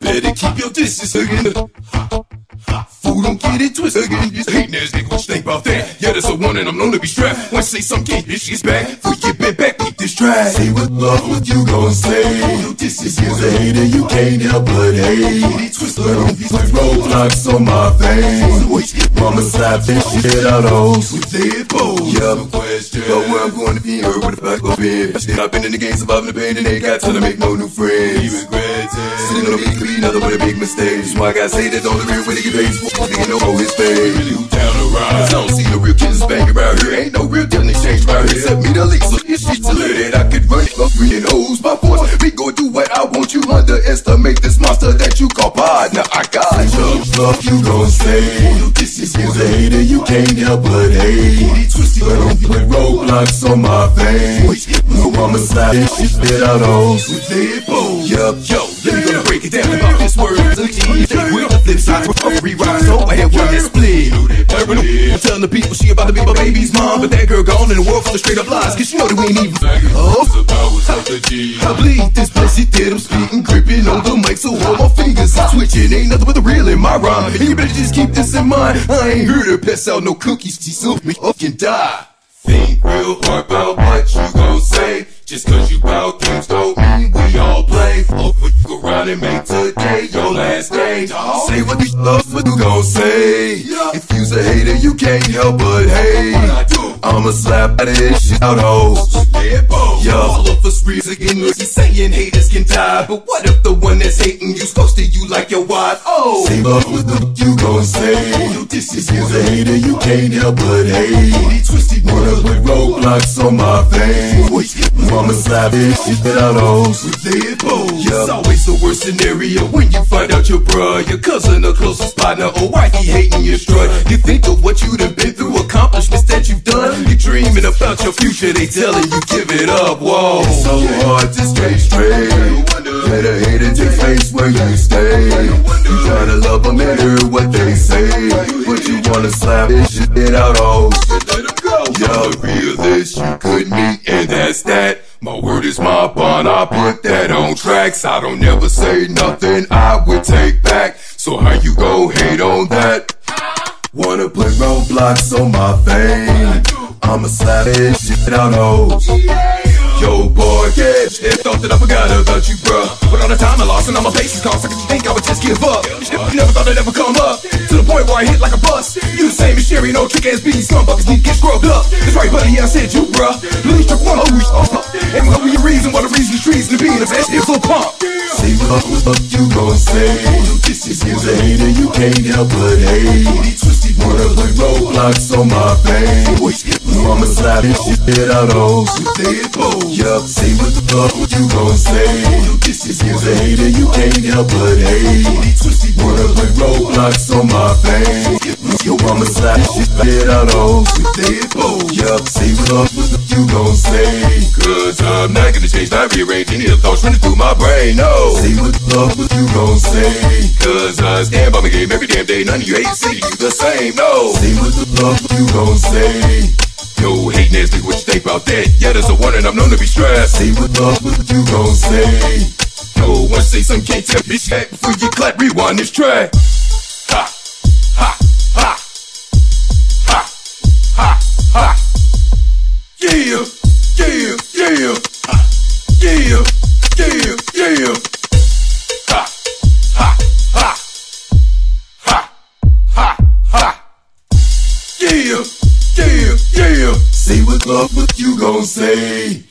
Better keep your distance again. Fool, don't get it twisted again. Just hating ass nigga, what you think about that? Yeah, that's a one and I'm known to be strapped. When I say something, this shit's back. Before you get back, this track. Say what love, what you gon' say? This is a hater, you can't help but hate. But don't put roadblocks on my face. Mama slap this shit out hoes. with bow. Yup. No question. But where I'm going to be heard with the up in. Shit, I've been in the game surviving the pain and they got time to make no new friends. He friends. regrets Sitting on it. a beat could be nothing but a big mistake. Why I got say that on the real when they get paid. Nigga know how his face. Really who down the Cause ride. I don't see no real kids banging around here. Ain't no real deal in exchange around here. Except me the leaks, so this shit's a that I could run it up green hoes. My force, me go do what I want. You underestimate this monster that you call partner. I got you. Love you gon' say. This is Is a hater, you can't help but hate. But don't put roadblocks on my face. No mama slap this shit spit out hoes. With their bow. Yup. Yo, let me go break it down about this word. With the flip side of rewind. So I had one that split. I'm telling the people she about to be my baby's mom, but that girl gone in the world full of straight up lies. Cause she know that we ain't even. Oh, I bleed this pussy dead. I'm spitting, gripping on the mic, so all my fingers are twitching. Ain't nothing but the real in my rhyme. And you better just keep this in mind. I ain't here to pass out no cookies. She so me fucking die. Think real hard about what you gon' say. Just cause you bout games don't mean we all play. Oh, you around and make today your last day. Say what you love, what you gon' say. If you's a hater, you can't help but hate. I'ma slap this shit out hoes. Yeah. Yo. All of us reason again, he's saying haters can die. But what if the one that's hating you's close to you like your wife? Oh, Say love, what the you gon' say. this is a hater, you can't help but hate. twisted Wanna put roadblocks on my face. Mama slap this shit out hoes. Boy. Yup. It's always the worst scenario when you find out your bruh, your cousin, or closest partner, or oh, why he hating your strut. You think of what you done been about your future, they telling you give it up. Whoa. it's So hard to stay straight. Let a hater take face where you stay. You tryna love them and hear what they say. But you wanna slap this shit out hoes. Let him go. Yo, real this you could meet, and that's that. My word is my bond, I put that on tracks. I don't never say nothing I would take back. So how you go hate on that? Wanna put roadblocks on my fame? I'ma slap this shit out hoes. Yo, boy, yeah, shit, thought that I forgot about you, bro. But all the time I lost and all my patience cost, I could think I would just give up. Never thought I'd ever come up to the point where I hit like a bus. You the same as Sherry, no trick ass beats, some buckets need to get scrubbed up. That's right, buddy, I said you, bro. Please took one of you, and what were your reason? What the reason the trees to be in the best hit full pump? Say what fuck you gon' say? This is a hater, you can't help but hate. Wanna put roadblocks on my face? I'ma slap this shit out hoes. Yup, say what the fuck you gon' say? You this is a hater, you can't help but hate. Wanna put roadblocks on my face? Yo, I'ma slap this shit out hoes. Yup, say what the fuck you gon' say? Cause I'm not gonna change, not rearrange any of the thoughts running through my brain. No, say what the fuck you gon' say? Cause I stand by my game every damn day. None of you hate see you the same. No, say what the fuck you gon' say? Hating ass nigga, what you think about that? Yeah, there's a one and I'm known to be stressed. Say what the fuck you gon' say? Yo, wanna say something, can't tell me shit before you clap, rewind this track. Ha, ha, ha, ha, ha, ha. Yeah, yeah, yeah, ha, yeah, Say what love, what you gon' say?